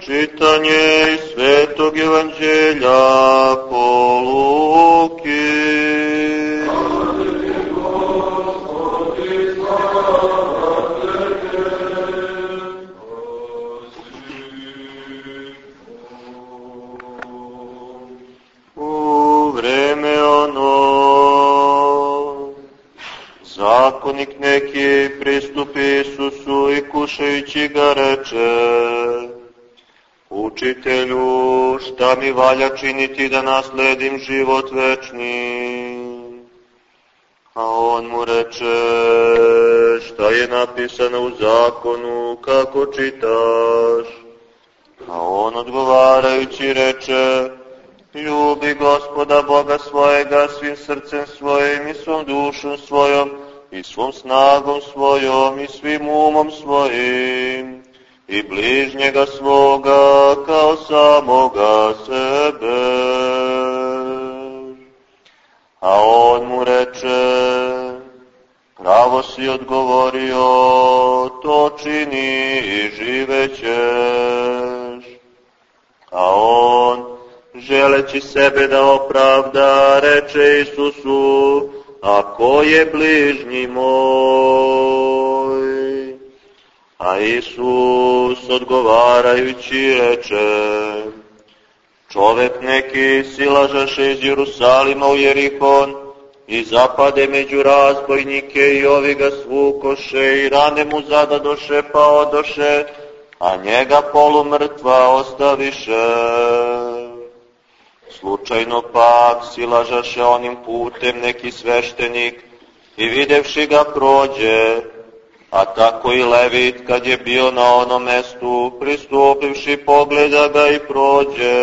Čitanje iz Svetog Evanđelja valja činiti da nasledim život večni? A on mu reče, šta je napisano u zakonu, kako čitaš? A on odgovarajući reče, ljubi gospoda Boga svojega svim srcem svojim i svom dušom svojom i svom snagom svojom i svim umom svojim i bližnjega svoga kao samoga sebe. A on mu reče, pravo si odgovorio, to čini i živećeš. A on, želeći sebe da opravda, reče Isusu, a ko je bližnji moj? A Isus odgovarajući reče, čovek neki silažaše iz Jerusalima u Jerihon i zapade među razbojnike i ovi ga svukoše i rane mu zadadoše pa odoše, a njega polumrtva ostaviše. Slučajno pak silažaše onim putem neki sveštenik i videvši ga prođe, A tako i Levit, kad je bio na onom mestu, pristupivši pogleda ga i prođe.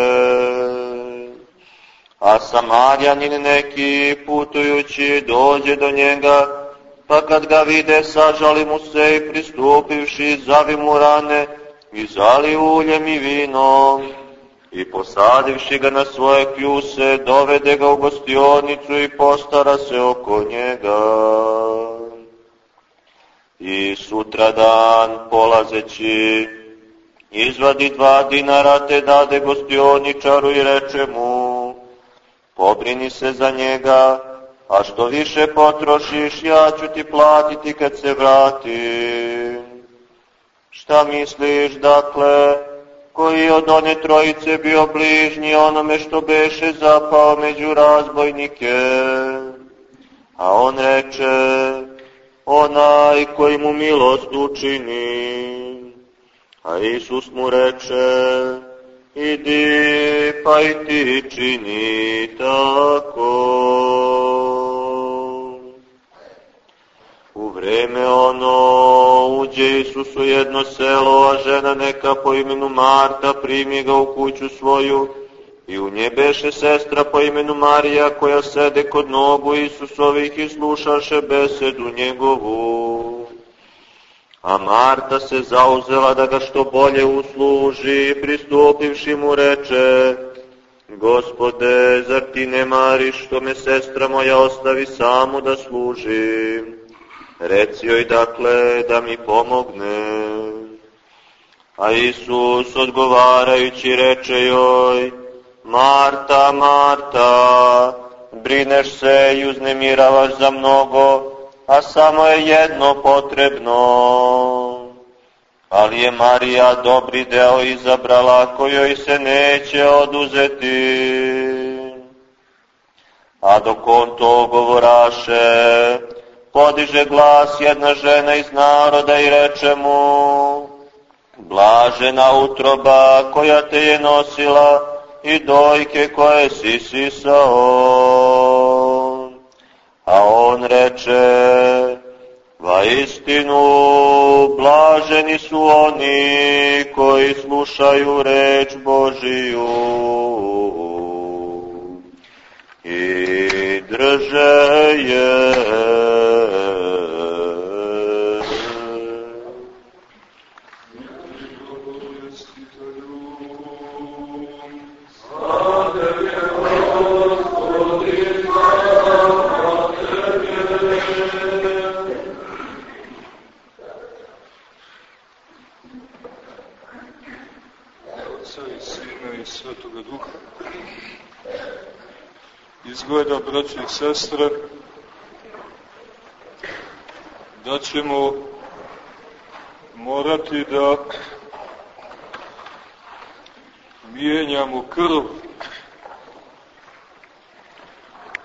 A Samarjanin neki putujući dođe do njega, pa kad ga vide sažali mu se i pristupivši zavi mu rane i zali uljem i vinom i posadivši ga na svoje kljuse dovede ga u gostionicu i postara se oko njega. I sutra dan polazeći izvadi dva dinara te dade gostioničaru i reče mu pobrini se za njega, a što više potrošiš ja ću ti platiti kad se vratim. Šta misliš, dakle, koji od one trojice bio bližnji onome što beše zapao među razbojnike? A on reče, onaj koji mu milost učini. A Isus mu reče, idi pa i ti čini tako. U vreme ono uđe Isus u jedno selo, a žena neka po imenu Marta primi ga u kuću svoju, I u nje beše sestra po imenu Marija koja sede kod nogu Isusovih i slušaše besedu njegovu. A Marta se zauzela da ga što bolje usluži pristupivši mu reče Gospode, zar ti ne mariš što me sestra moja ostavi samu da služim? Reci joj dakle da mi pomogne. A Isus odgovarajući reče joj, Marta, Marta, brineš se i uznemiravaš za mnogo, a samo je jedno potrebno. Ali je Marija dobri deo izabrala, kojoj se neće oduzeti. A dok on to govoraše, podiže glas jedna žena iz naroda i reče mu, Blažena utroba koja te je nosila, i dojke koje si sisao. A on reče, va istinu, blaženi su oni koji slušaju reč Božiju i drže je. Father Svetoga Duha. Izgleda, braći i sestre, da ćemo morati da mijenjamo krv.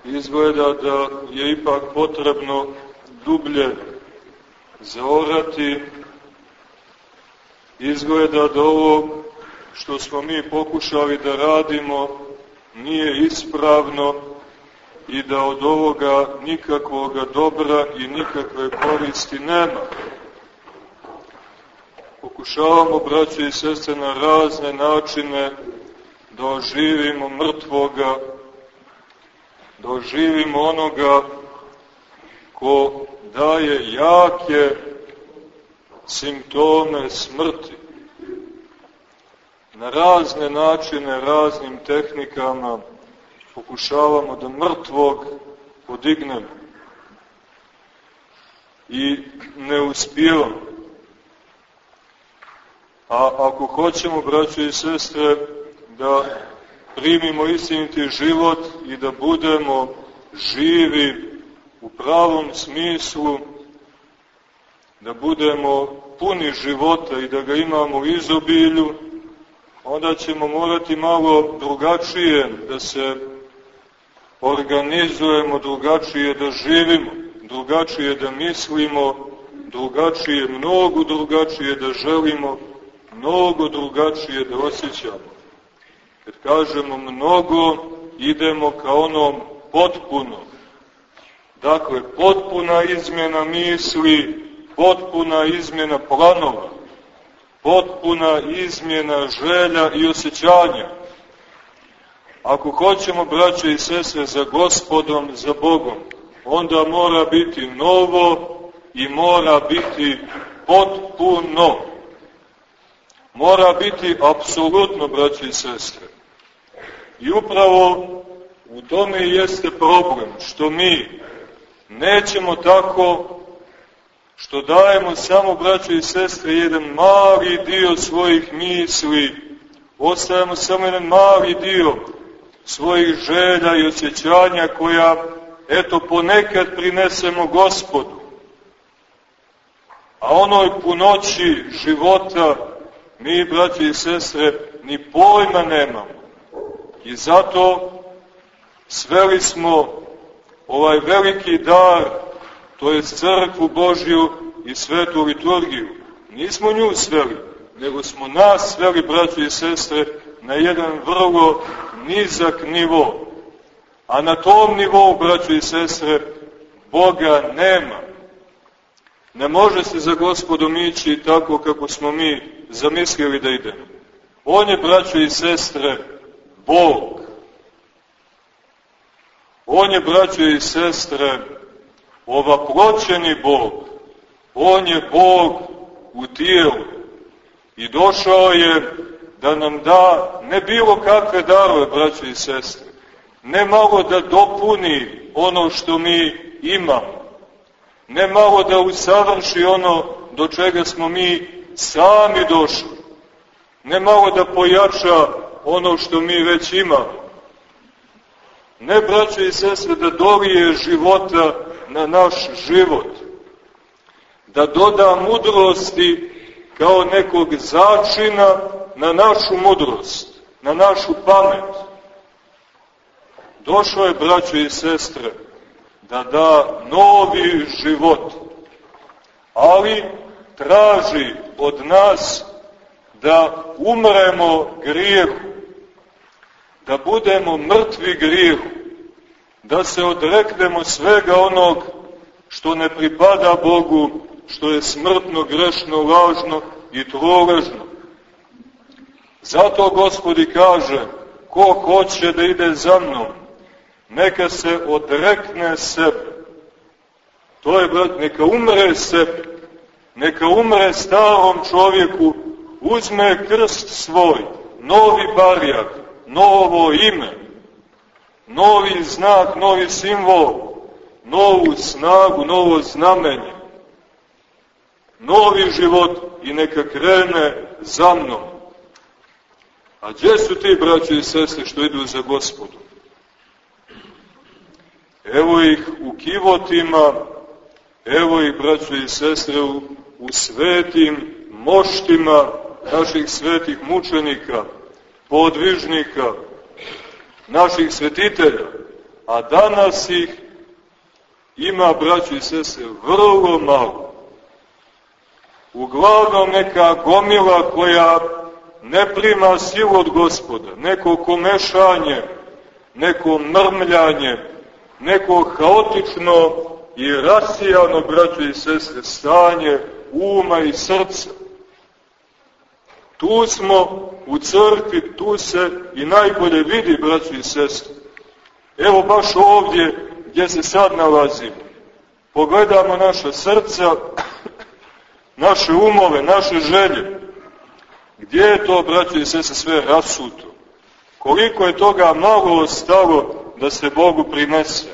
Izgleda da je ipak potrebno dublje zaorati. Izgleda da ovo što smo mi pokušali da radimo nije ispravno i da od ovoga nikakvog dobra i nikakve koristi nema. Pokušavamo, braće i sestre, na razne načine da oživimo mrtvoga, da oživimo onoga ko daje jake simptome smrti na razne načine, raznim tehnikama pokušavamo da mrtvog podignemo. I ne uspijevamo. A ako hoćemo, braćo i sestre, da primimo istiniti život i da budemo živi u pravom smislu, da budemo puni života i da ga imamo u izobilju, onda ćemo morati malo drugačije da se organizujemo, drugačije da živimo, drugačije da mislimo, drugačije, mnogo drugačije da želimo, mnogo drugačije da osjećamo. Kad kažemo mnogo, idemo ka onom potpuno. Dakle, potpuna izmjena misli, potpuna izmjena planova, potpuna izmjena želja i osjećanja. Ako hoćemo, braće i sestre, za gospodom, za Bogom, onda mora biti novo i mora biti potpuno. Mora biti apsolutno, braće i sestre. I upravo u tome jeste problem, što mi nećemo tako što dajemo samo, braćo i sestre, jedan mali dio svojih misli, ostavimo samo jedan mali dio svojih želja i osjećanja koja, eto, ponekad prinesemo gospodu. A onoj punoći života mi, braći i sestre, ni pojma nemamo. I zato sveli smo ovaj veliki dar to je crkvu Božju i svetu liturgiju. Nismo nju sveli, nego smo nas sveli, braći i sestre, na jedan vrlo nizak nivo. A na tom nivou, braći i sestre, Boga nema. Ne može se za gospodom ići tako kako smo mi zamislili da idemo. On je, braći i sestre, Bog. On je, braći i sestre, ovaploćeni Bog. On je Bog u tijelu i došao je da nam da ne bilo kakve darove, braće i sestre, ne malo da dopuni ono što mi imamo, ne malo da usavrši ono do čega smo mi sami došli, ne malo da pojača ono što mi već imamo, ne, braće i sestre, da dolije života na naš život, da doda mudrosti kao nekog začina na našu mudrost, na našu pamet. Došlo je, braćo i sestre, da da novi život, ali traži od nas da umremo grijehu, da budemo mrtvi grijehu, da se odreknemo svega onog što ne pripada Bogu, što je smrtno, grešno, lažno i troležno. Zato Gospodi kaže, ko hoće da ide za mnom, neka se odrekne sebe. To je, brat, neka umre sebe, neka umre starom čovjeku, uzme krst svoj, novi barjak, novo ime, novi znak, novi simbol, novu snagu, novo znamenje, novi život i neka krene za mnom. A gdje su ti braći i sestre što idu za gospodu? Evo ih u kivotima, evo ih, braći i sestre, u, u svetim moštima naših svetih mučenika, podvižnika, naših svetitelja, a danas ih ima, braći i sestre, vrlo malo. Uglavnom neka gomila koja ne prima silu od gospoda, neko komešanje, neko mrmljanje, neko haotično i rasijano, braći i sestre, stanje uma i srca. Tu smo u crkvi, tu se i najbolje vidi, braći i sestre. Evo baš ovdje gdje se sad nalazimo. Pogledamo naše srca, naše umove, naše želje. Gdje je to, braći i sestre, sve rasuto? Koliko je toga malo ostalo da se Bogu prinese?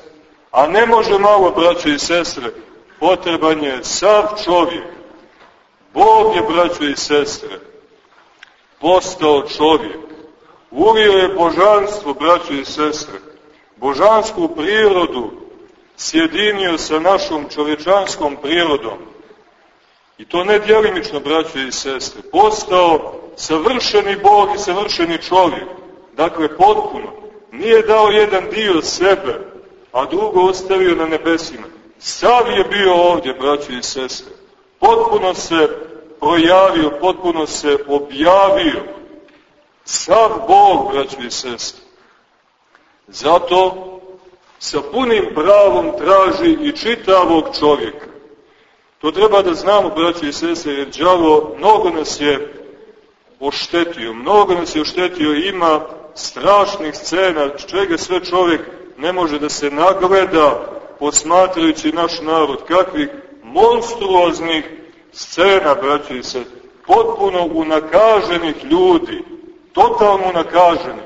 A ne može malo, braći i sestre, potreban je sav čovjek. Bog je, braći i sestre, postao čovjek. Ulio je božanstvo, braćo i sestre, božansku prirodu sjedinio sa našom čovječanskom prirodom. I to ne djelimično, braćo i sestre. Postao savršeni Bog i savršeni čovjek. Dakle, potpuno. Nije dao jedan dio sebe, a drugo ostavio na nebesima. Sav je bio ovdje, braćo i sestre. Potpuno se projavio, potpuno se objavio. Sav Bog, braćo i sestre. Zato sa punim pravom traži i čitavog čovjeka. To treba da znamo, braćo i sestre, jer đavo mnogo nas je oštetio, mnogo nas je oštetio, ima strašnih scena, čega sve čovjek ne može da se nagleda, posmatrajući naš narod, kakvih monstruoznih scena, braćo i se, potpuno unakaženih ljudi, totalno unakaženih,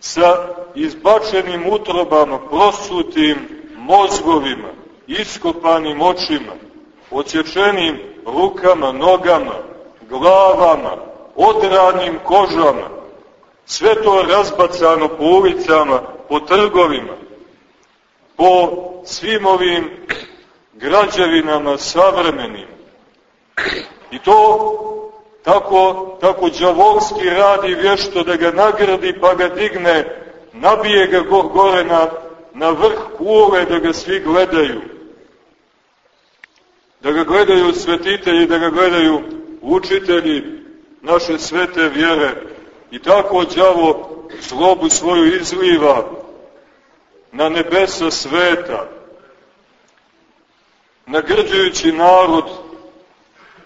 sa izbačenim utrobama, prosutim mozgovima, iskopanim očima, odsječenim rukama, nogama, glavama, odranim kožama, sve to razbacano po ulicama, po trgovima, po svim ovim građevinama savremenim, I to tako, tako džavolski radi vješto da ga nagradi pa ga digne, nabije ga go, gore na, na vrh kule da ga svi gledaju. Da ga gledaju svetitelji, da ga gledaju učitelji naše svete vjere. I tako đavo zlobu svoju izliva na nebesa sveta, nagrđujući narod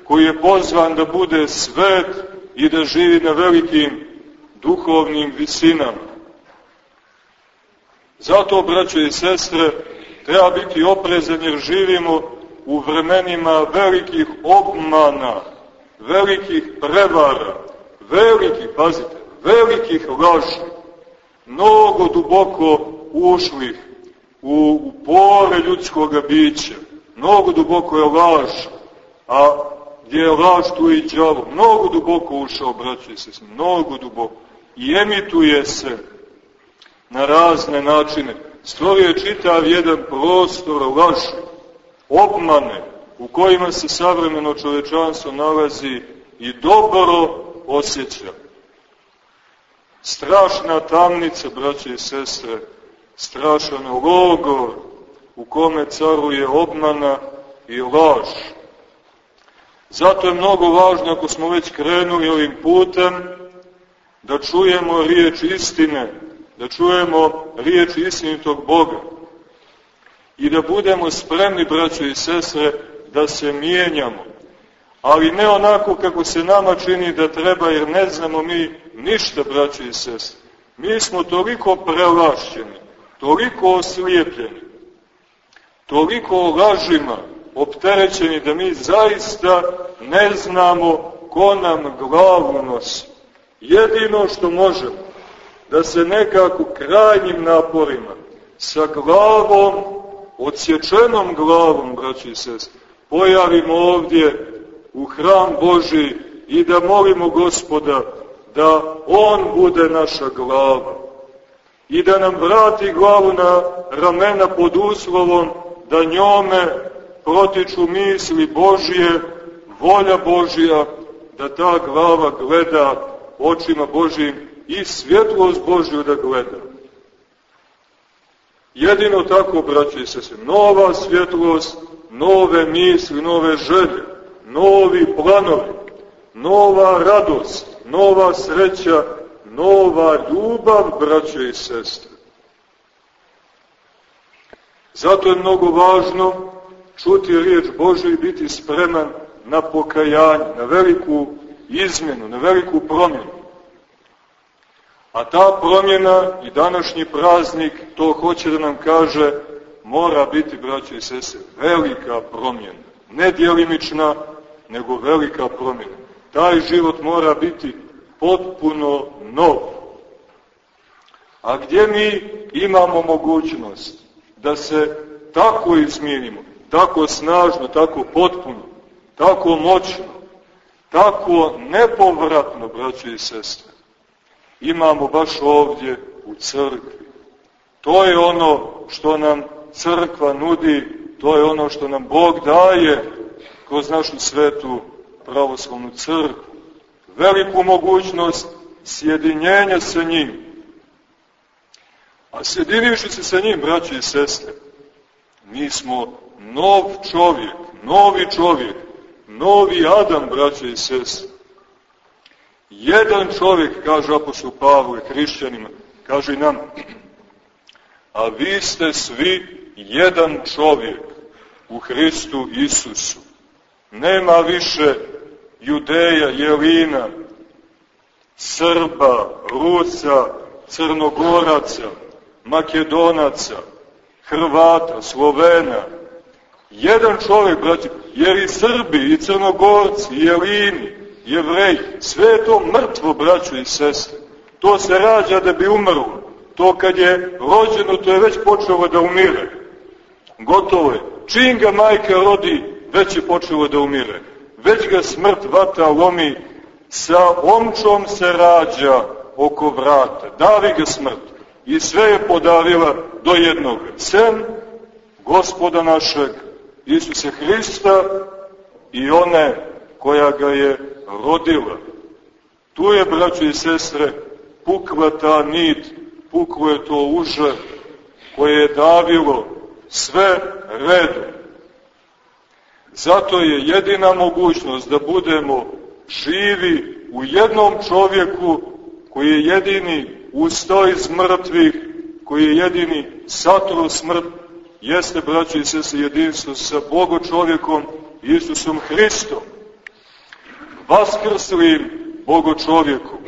koji je pozvan da bude svet i da živi na velikim duhovnim visinama. Zato, braćo i sestre, treba biti oprezan jer živimo u vremenima velikih obmana, velikih prevara, velikih, pazite, velikih laži, mnogo duboko ušlih u, u pore ljudskog bića, mnogo duboko je laž, a gdje je laž tu i džavo, mnogo duboko ušao, braći se, mnogo duboko, i emituje se na razne načine. Stvorio je čitav jedan prostor laži, obmane, u kojima se savremeno čovečanstvo nalazi i dobro osjeća. Strašna tamnica, braće i sestre, strašan logor u kome caruje obmana i laž. Zato je mnogo važno, ako smo već krenuli ovim putem, da čujemo riječ istine, da čujemo riječ istinitog Boga i da budemo spremni, braćo i sestre, da se mijenjamo. Ali ne onako kako se nama čini da treba, jer ne znamo mi ništa, braćo i sestre. Mi smo toliko prelašćeni, toliko oslijepljeni, toliko lažima, opterećeni da mi zaista ne znamo ko nam glavu nosi. Jedino što možemo, da se nekako krajnjim naporima, sa glavom, odsječenom glavom, braći i sest, pojavimo ovdje u hram Boži i da molimo gospoda da On bude naša glava i da nam vrati glavu na ramena pod uslovom da njome protiču misli Božije, volja Božija, da ta glava gleda očima Božijim i svjetlost Božju da gleda. Jedino tako, braće se se, nova svjetlost, nove misli, nove želje, novi planovi, nova radost, nova sreća, nova ljubav, braće i sestre. Zato je mnogo važno čuti riječ Božju i biti spreman na pokajanje, na veliku izmjenu, na veliku promjenu. A ta promjena i današnji praznik to hoće da nam kaže mora biti, braće i sese, velika promjena. Ne dijelimična, nego velika promjena. Taj život mora biti potpuno nov. A gdje mi imamo mogućnost da se tako izmijenimo, tako snažno, tako potpuno, tako moćno, tako nepovratno, braće i sestre, imamo baš ovdje u crkvi. To je ono što nam crkva nudi, to je ono što nam Bog daje kroz našu svetu pravoslavnu crkvu. Veliku mogućnost sjedinjenja sa njim. A sjedinivši se sa njim, braće i sestre, mi smo nov čovjek, novi čovjek, novi Adam, braće i sestre. Jedan čovjek, kaže apostol Pavle, hrišćanima, kaže i nam, a vi ste svi jedan čovjek u Hristu Isusu. Nema više Judeja, Jelina, Srba, Rusa, Crnogoraca, Makedonaca, Hrvata, Slovena. Jedan čovjek, braći, jer i Srbi, i Crnogorci, i Jelini, Jevreji, sve je to mrtvo, braćo i sestre. To se rađa da bi umrlo. To kad je rođeno, to je već počelo da umire. Gotovo je. Čim ga majka rodi, već je počelo da umire. Već ga smrt vata lomi, sa omčom se rađa oko vrata. Davi ga smrt. I sve je podavila do jednog. Sem gospoda našeg, Isuse Hrista i one koja ga je rodila. Tu je, braćo i sestre, pukla ta nit, puklo je to uže koje je davilo sve redom. Zato je jedina mogućnost da budemo živi u jednom čovjeku koji je jedini ustao iz mrtvih, koji je jedini satro smrt, jeste, braći i sese, jedinstvo sa Bogo čovjekom, Isusom Hristom, vaskrslim Bogo čovjekom.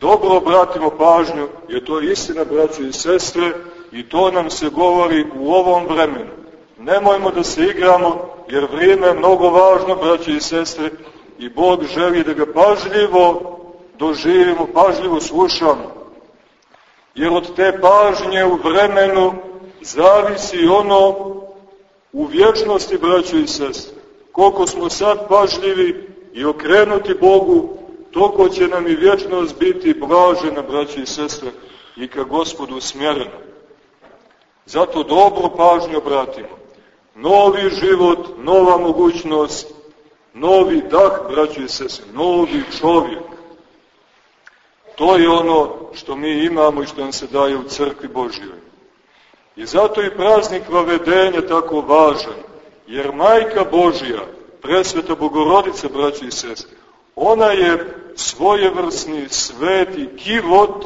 Dobro obratimo pažnju, jer to je istina, braći i sestre, i to nam se govori u ovom vremenu. Nemojmo da se igramo, jer vrijeme je mnogo važno, braći i sestre, i Bog želi da ga pažljivo doživimo, pažljivo slušamo. Jer od te pažnje u vremenu zavisi ono u vječnosti, braći i sestre. Koliko smo sad pažljivi i okrenuti Bogu, toliko će nam i vječnost biti blažena, braći i sestre, i ka gospodu usmjerena. Zato dobro pažnju obratimo. Novi život, nova mogućnost, novi dah, braći i sestre, novi čovjek. To je ono što mi imamo i što nam se daje u crkvi Božjoj. I zato i praznik vavedenja tako važan, jer majka Božja, presveta Bogorodica, braći i sestre, ona je svojevrsni sveti kivot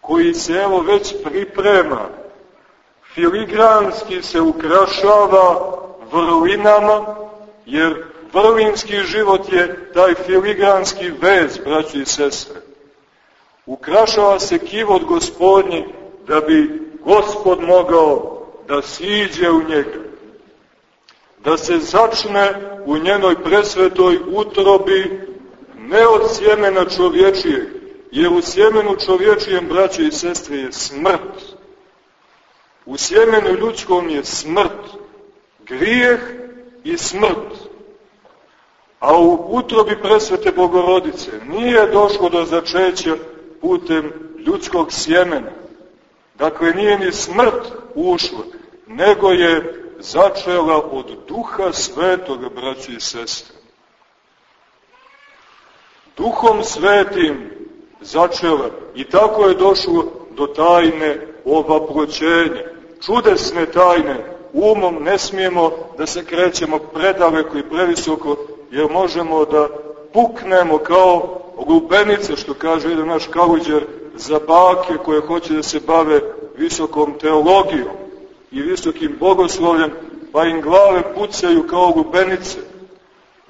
koji se evo već priprema, filigranski se ukrašava vrlinama, jer vrlinski život je taj filigranski vez, braći i sestre. Ukrašava se kivot gospodnji da bi gospod mogao da siđe u njega da se začne u njenoj presvetoj utrobi ne od sjemena čovječijeg, jer u sjemenu čovječijem, braće i sestre, je smrt. U sjemenu ljudskom je smrt, grijeh i smrt. A u utrobi presvete Bogorodice nije došlo do začeća putem ljudskog sjemena. Dakle, nije ni smrt ušla, nego je začela od duha svetoga, braći i sestre. Duhom svetim začela i tako je došlo do tajne ovaploćenja. Čudesne tajne, umom ne smijemo da se krećemo predaleko i previsoko, jer možemo da puknemo kao lubenice, što kaže jedan naš kaluđer, za bake koje hoće da se bave visokom teologijom i visokim bogoslovljem, pa im glave pucaju kao lubenice.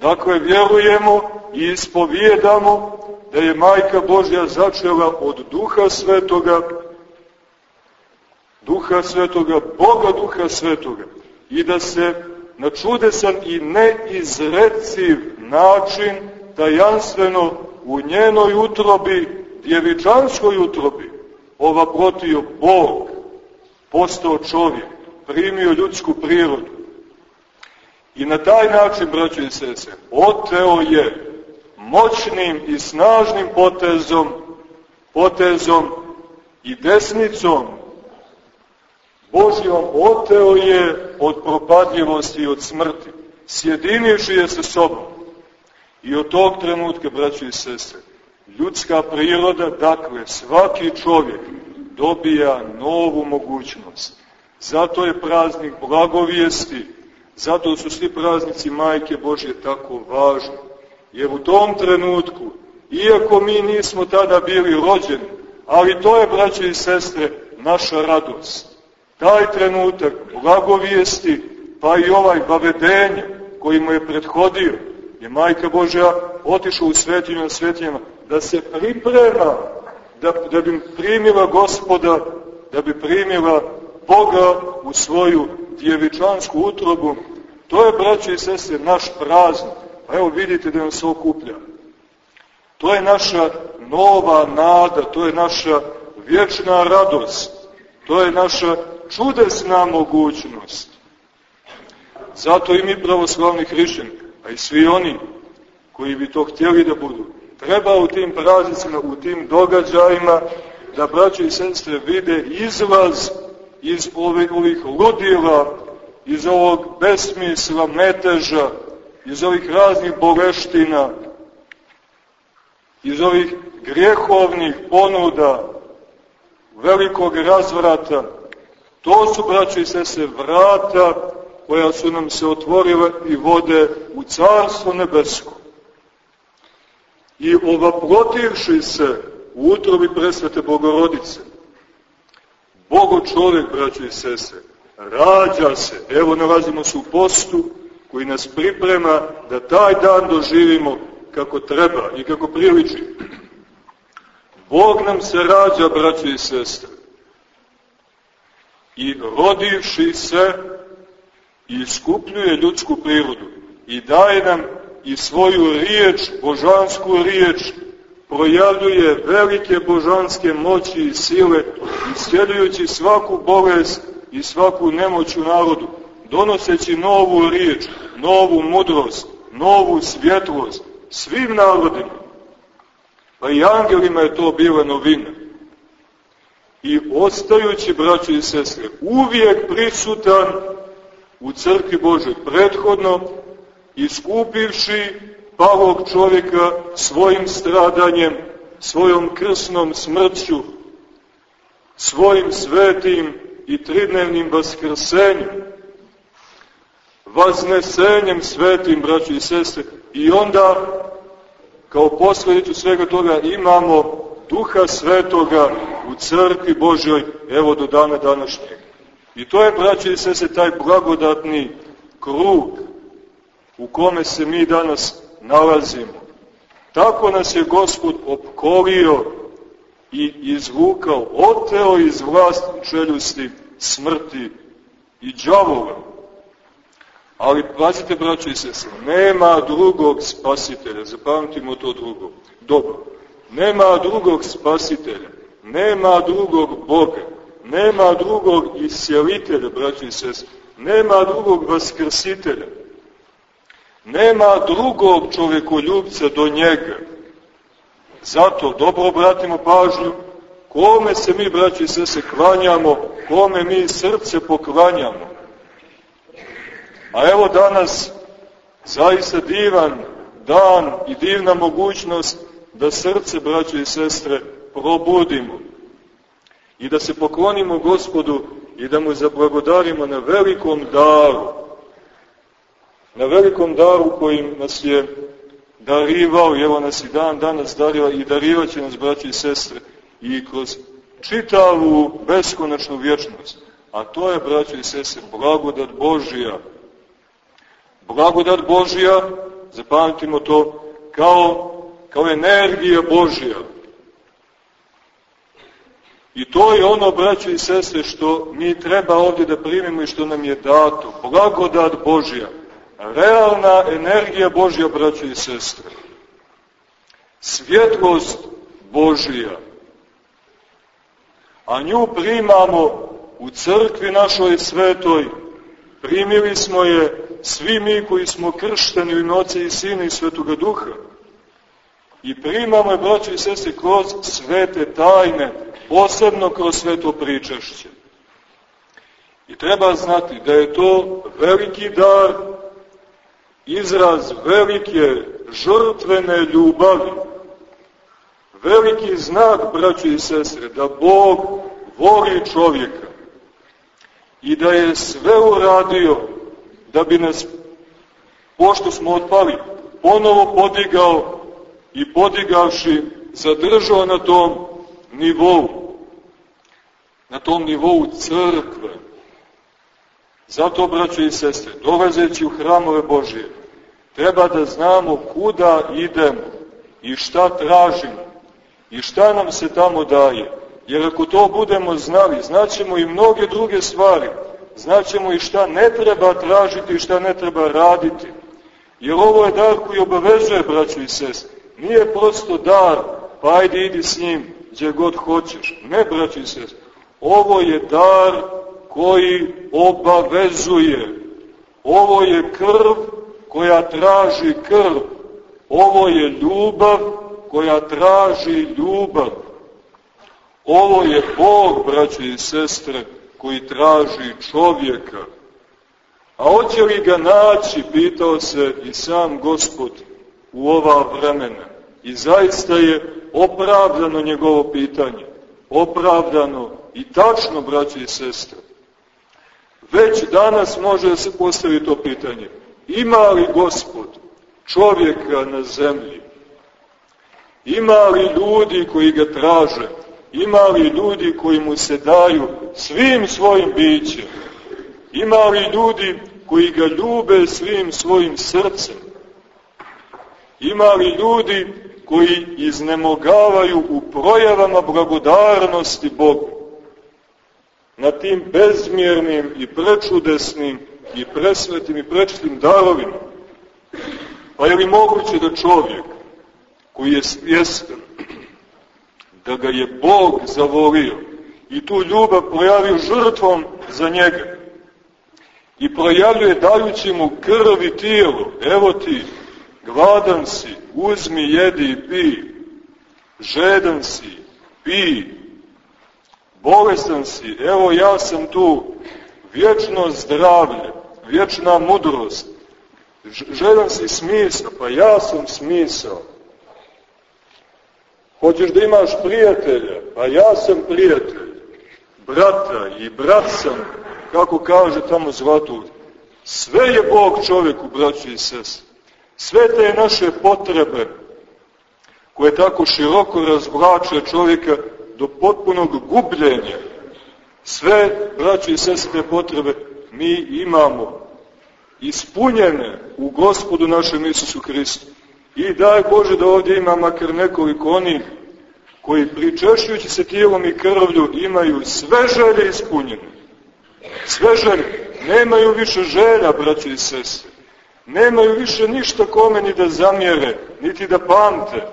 Dakle, vjerujemo i ispovijedamo da je Majka Božja začela od Duha Svetoga, Duha Svetoga, Boga Duha Svetoga, i da se na čudesan i neizreciv način tajanstveno u njenoj utrobi, djevičanskoj utrobi, ova protio Bog, postao čovjek, primio ljudsku prirodu. I na taj način, braćo i sese, oteo je moćnim i snažnim potezom, potezom i desnicom Božjom oteo je od propadljivosti i od smrti, sjedinivši je sa sobom. I od tog trenutka, braći i sestre, ljudska priroda, dakle, svaki čovjek dobija novu mogućnost. Zato je praznik blagovijesti, zato su svi praznici Majke Božje tako važni. Jer u tom trenutku, iako mi nismo tada bili rođeni, ali to je, braće i sestre, naša radost. Taj trenutak blagovijesti, pa i ovaj bavedenje koji mu je prethodio, je Majka Božja otišla u svetinju na svetinjama, da se priprema, da, da bi primila gospoda, da bi primila Boga u svoju djevičansku utrobu. To je, braće i sestre, naš praznik. Pa evo vidite da nam se okuplja. To je naša nova nada, to je naša vječna radost, to je naša čudesna mogućnost. Zato i mi pravoslavni hrišćani, a i svi oni koji bi to htjeli da budu, treba u tim praznicima, u tim događajima, da braće i sestre vide izlaz iz ovih, ovih ludila, iz ovog besmisla, meteža, iz ovih raznih boleština, iz ovih grijehovnih ponuda, velikog razvrata, To su, braći i sese, vrata koja su nam se otvorile i vode u Carstvo nebesko. I ovaprotivši se u utrobi presvete Bogorodice, Bogo čovjek, braći i sese, rađa se, evo nalazimo se u postu koji nas priprema da taj dan doživimo kako treba i kako priliči. Bog nam se rađa, braći i sestre, i rodivši se iskupljuje ljudsku prirodu i daje nam i svoju riječ, božansku riječ, projavljuje velike božanske moći i sile, isceljujući svaku bolest i svaku nemoć u narodu, donoseći novu riječ, novu mudrost, novu svjetlost svim narodima. Pa i angelima je to bila novina i ostajući, braći i sestre, uvijek prisutan u crkvi Božoj, prethodno iskupivši palog čovjeka svojim stradanjem, svojom krsnom smrću, svojim svetim i tridnevnim vaskrsenjem, vaznesenjem svetim, braći i sestre, i onda, kao posledicu svega toga, imamo Duha Svetoga u crkvi Božoj, evo do dana današnjeg. I to je, braće i sese, taj blagodatni krug u kome se mi danas nalazimo. Tako nas je Gospod opkolio i izvukao, oteo iz vlasti čeljusti smrti i džavoga. Ali, pazite, braće i sese, nema drugog spasitelja, zapamtimo to drugo. Dobro, Nema drugog spasitelja, nema drugog Boga, nema drugog isjelitelja, braći i sest, nema drugog vaskrsitelja, Nema drugog čovjekoljubca do njega. Zato dobro obratimo pažnju kome se mi, braći i se klanjamo, kome mi srce poklanjamo. A evo danas zaista divan dan i divna mogućnost da srce, braći i sestre, probudimo i da se poklonimo gospodu i da mu zablagodarimo na velikom daru, na velikom daru kojim nas je darivao, i evo nas i dan danas dariva i darivaće nas, braći i sestre, i kroz čitavu beskonačnu vječnost. A to je, braći i sestre, blagodat Božija. Blagodat Božija, zapamtimo to, kao, kao energija Božija. I to je ono, braći i sestre, što mi treba ovdje da primimo i što nam je dato. Blagodat Božija. Realna energija Božja, braći i sestre. Svjetlost Božija. A nju primamo u crkvi našoj svetoj. Primili smo je svi mi koji smo kršteni u ime Oca i Sina i Svetoga Duha. I primamo je, braći i sestri, kroz svete tajne, posebno kroz sveto pričašće. I treba znati da je to veliki dar, izraz velike žrtvene ljubavi, veliki znak, braći i sestre, da Bog voli čovjeka i da je sve uradio da bi nas, pošto smo otpali, ponovo podigao i podigavši zadržao na tom nivou, na tom nivou crkve. Zato, braćo i sestre, dolazeći u hramove Božije, treba da znamo kuda idemo i šta tražimo i šta nam se tamo daje. Jer ako to budemo znali, znaćemo i mnoge druge stvari, znaćemo i šta ne treba tražiti i šta ne treba raditi. Jer ovo je dar koji obavezuje, braćo i sestre. Nije prosto dar, pa ajde idi s njim gdje god hoćeš. Ne, braći se, ovo je dar koji obavezuje. Ovo je krv koja traži krv. Ovo je ljubav koja traži ljubav. Ovo je Bog, braći i sestre, koji traži čovjeka. A hoće li ga naći, pitao se i sam gospod u ova vremena. I zaista je opravdano njegovo pitanje. Opravdano i tačno, braći i sestre. Već danas može se postavi to pitanje. Ima li gospod čovjeka na zemlji? Ima li ljudi koji ga traže? Ima li ljudi koji mu se daju svim svojim bićem? Ima li ljudi koji ga ljube svim svojim srcem? Ima li ljudi koji iznemogavaju u projavama blagodarnosti Bogu? Na tim bezmjernim i prečudesnim i presvetim i prečistim darovima. Pa je li moguće da čovjek koji je svjestan da ga je Bog zavolio i tu ljubav projavio žrtvom za njega i projavljuje dajući mu krv i tijelo, evo ti, gladan si, uzmi, jedi i pi, žedan si, pi, bolestan si, evo ja sam tu, vječno zdravlje, vječna mudrost, žedan si smisa, pa ja sam smisao. Hoćeš da imaš prijatelja, pa ja sam prijatelj, brata i brat sam, kako kaže tamo Zlatud. Sve je Bog čovjeku, braći i sestri. Sve te naše potrebe, koje tako široko razvlače čovjeka do potpunog gubljenja, sve, braći i sestre, potrebe mi imamo ispunjene u gospodu našem Isusu Hristu. I daj Bože da ovdje ima makar nekoliko onih koji pričešujući se tijelom i krvlju imaju sve želje ispunjene. Sve želje. Nemaju više želja, braći i sestre. Nemaju više ništa kome ni da zamjere, niti da pamte.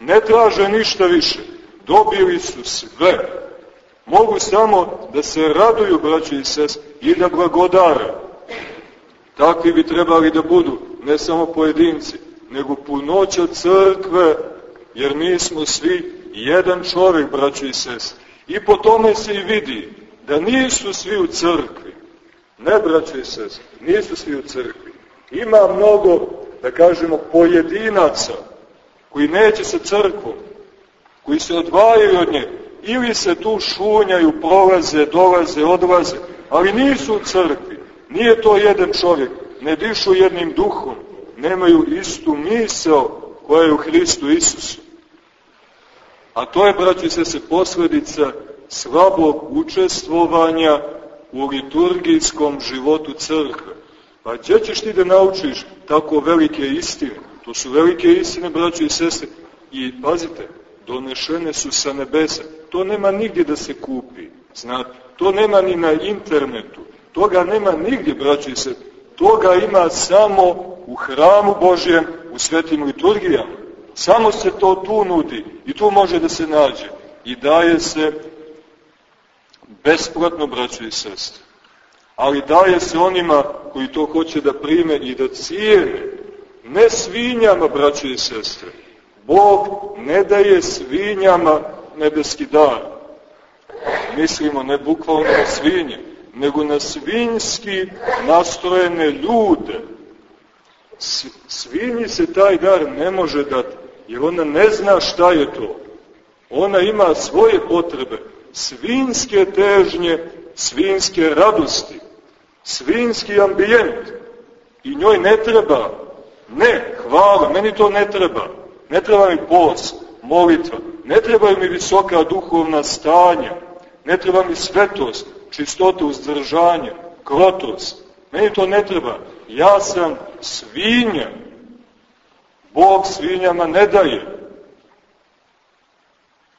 Ne traže ništa više. Dobili su sve. Mogu samo da se raduju, braći i sest, i da blagodare. Takvi bi trebali da budu ne samo pojedinci, nego punoća crkve, jer mi smo svi jedan čovjek, braćo i sest. I po tome se i vidi da nisu svi u crkvi. Ne, braćo i sest, nisu svi u crkvi. Ima mnogo, da kažemo, pojedinaca koji neće sa crkvom, koji se odvajaju od nje, ili se tu šunjaju, prolaze, dolaze, odlaze, ali nisu u crkvi. Nije to jedan čovjek, ne dišu jednim duhom, nemaju istu misao koja je u Hristu Isusu. A to je, braći se, se posledica slabog učestvovanja u liturgijskom životu crkve. Pa gdje ćeš ti da naučiš tako velike istine? To su velike istine, braći i sestre. I pazite, donešene su sa nebesa. To nema nigdje da se kupi. Znate, to nema ni na internetu. Toga nema nigdje, braći se. Toga ima samo u hramu Božjem, u svetim liturgijama. Samo se to tu nudi i tu može da se nađe. I daje se besplatno, braći i sestre. Ali daje se onima koji to hoće da prime i da cijene. Ne svinjama, braći i sestre. Bog ne daje svinjama nebeski dar. Mislimo ne bukvalno na svinje, nego na svinjski nastrojene ljude. Svinji se taj dar ne može dati, jer ona ne zna šta je to. Ona ima svoje potrebe, svinske težnje, svinske radosti, svinski ambijent. I njoj ne treba, ne, hvala, meni to ne treba. Ne treba mi post, molitva, ne treba mi visoka duhovna stanja, ne treba mi svetost, čistotu, uzdržanje, krotost. Meni to ne treba. Ja sam svinja. Bog svinjama ne daje.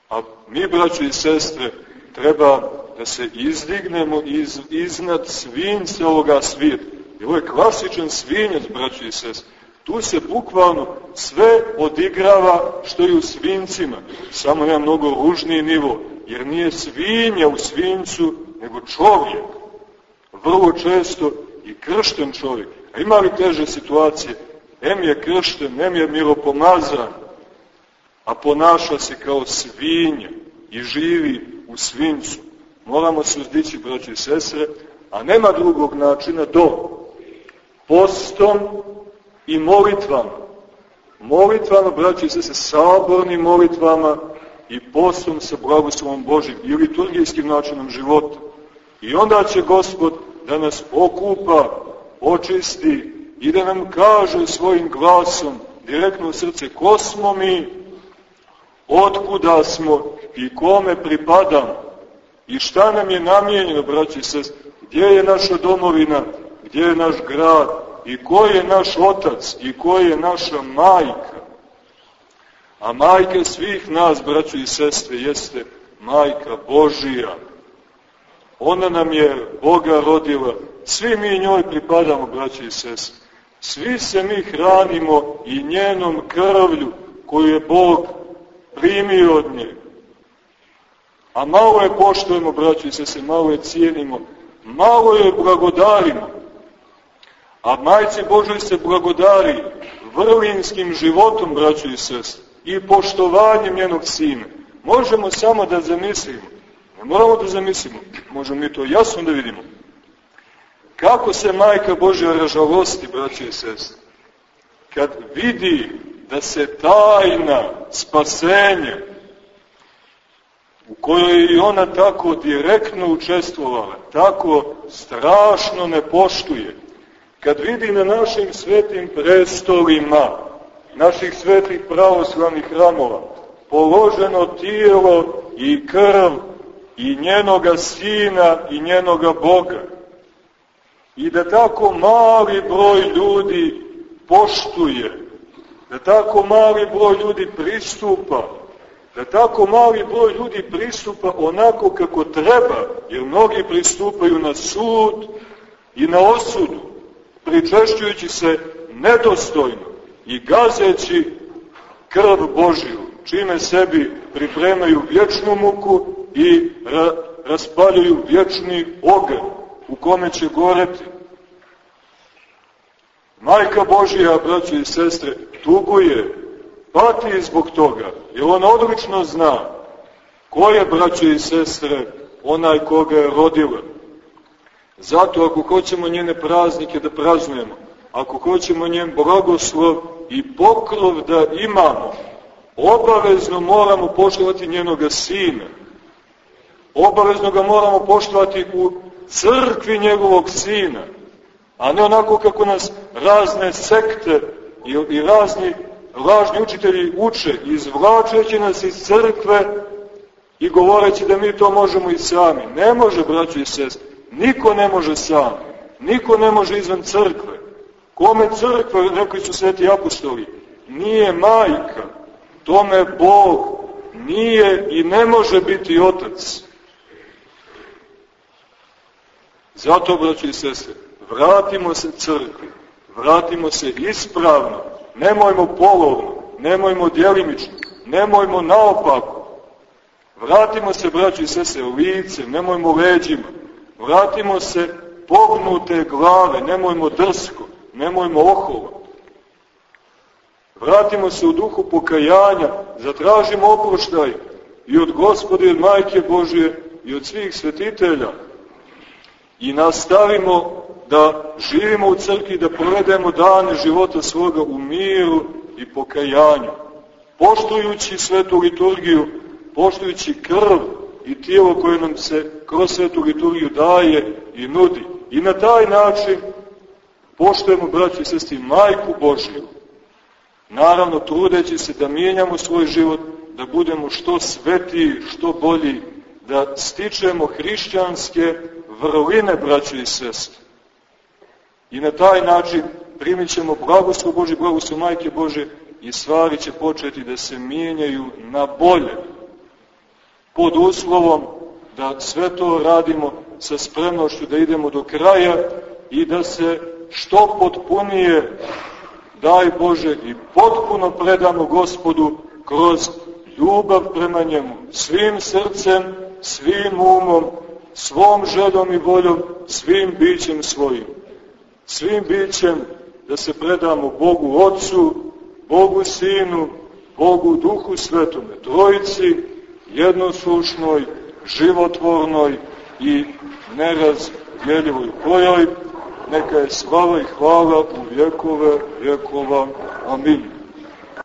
A mi, braći i sestre, treba da se izdignemo iz, iznad svinjca ovoga svijeta. I ovo je klasičan svinjac, braći i sestre. Tu se bukvalno sve odigrava što je u svincima, samo na mnogo ružniji nivo, jer nije svinja u svincu, nego čovjek. Vrlo često i kršten čovjek. A ima li teže situacije? Em je kršten, em je miropomazan, a ponaša se kao svinja i živi u svincu. Moramo se uzdići, braći i sestre, a nema drugog načina do postom i molitvama. Molitvama, braći i sestre, sabornim molitvama i postom sa blagoslovom Božim i liturgijskim načinom života. I onda će Gospod da nas okupa, očisti i da nam kaže svojim glasom direktno u srce ko smo mi, otkuda smo i kome pripadamo? I šta nam je namijenjeno, braći sest, gdje je naša domovina, gdje je naš grad i ko je naš otac i ko je naša majka. A majka svih nas, braći i sestre, jeste majka Božija. Ona nam je Boga rodila, svi mi njoj pripadamo, braći i sestre. Svi se mi hranimo i njenom krvlju koju je Bog primio od nje. A malo je poštujemo, braći i sestre, malo je cijenimo, malo je blagodarimo. A majci Božoj se blagodari vrlinskim životom, braći i sestre, i poštovanjem njenog sina. Možemo samo da zamislimo, ne moramo da zamislimo, možemo mi to jasno da vidimo. Kako se majka Božja ražalosti, braći i sestre, kad vidi da se tajna spasenja, u kojoj je ona tako direktno učestvovala, tako strašno ne poštuje, kad vidi na našim svetim prestolima, naših svetih pravoslavnih hramova, položeno tijelo i krv i njenoga sina i njenoga Boga, i da tako mali broj ljudi poštuje, da tako mali broj ljudi pristupa, da tako mali broj ljudi pristupa onako kako treba, jer mnogi pristupaju na sud i na osudu, pričešćujući se nedostojno i gazeći krv Božiju, čime sebi pripremaju vječnu muku i ra raspaljuju vječni ogen u kome će goreti. Majka Božija, braći i sestre, tuguje, pati zbog toga, jer ona odlično zna ko je, braći i sestre, onaj koga je rodila. Zato ako hoćemo njene praznike da praznujemo, ako hoćemo njen blagoslov i pokrov da imamo, obavezno moramo poštovati njenoga sina. Obavezno ga moramo poštovati u crkvi njegovog sina, a ne onako kako nas razne sekte i, i razni lažni učitelji uče, izvlačeći nas iz crkve i govoreći da mi to možemo i sami. Ne može, braćo i sest, niko ne može sam, niko ne može izvan crkve. Kome crkva, rekli su sveti apostoli, nije majka, tome Bog nije i ne može biti otac. Zato, braći i sestre, vratimo se crkvi, vratimo se ispravno, nemojmo polovno, nemojmo djelimično, nemojmo naopako. Vratimo se, braći i sestre, lice, nemojmo leđima, vratimo se pognute glave, nemojmo drsko, nemojmo oholo. Vratimo se u duhu pokajanja, zatražimo oproštaj i od gospode, i od majke Božije, i od svih svetitelja, i nastavimo da živimo u crkvi, da provedemo dane života svoga u miru i pokajanju, poštujući svetu liturgiju, poštujući krv i tijelo koje nam se kroz svetu liturgiju daje i nudi. I na taj način poštujemo, braći i sestri, majku Božiju. Naravno, trudeći se da mijenjamo svoj život, da budemo što svetiji, što bolji, da stičemo hrišćanske vrline, braće i sestre. I na taj način primit ćemo blagoslov Bože, blagoslov Majke Bože i stvari će početi da se mijenjaju na bolje. Pod uslovom da sve to radimo sa spremnošću da idemo do kraja i da se što potpunije, daj Bože, i potpuno predamo Gospodu kroz ljubav prema njemu, svim srcem, svim umom, svom željom i voljom, svim bićem svojim. Svim bićem da se predamo Bogu Otcu, Bogu Sinu, Bogu Duhu Svetome, Trojici, jednoslušnoj, životvornoj i nerazmjeljivoj kojoj neka je slava i hvala u vjekove vjekova. Amin.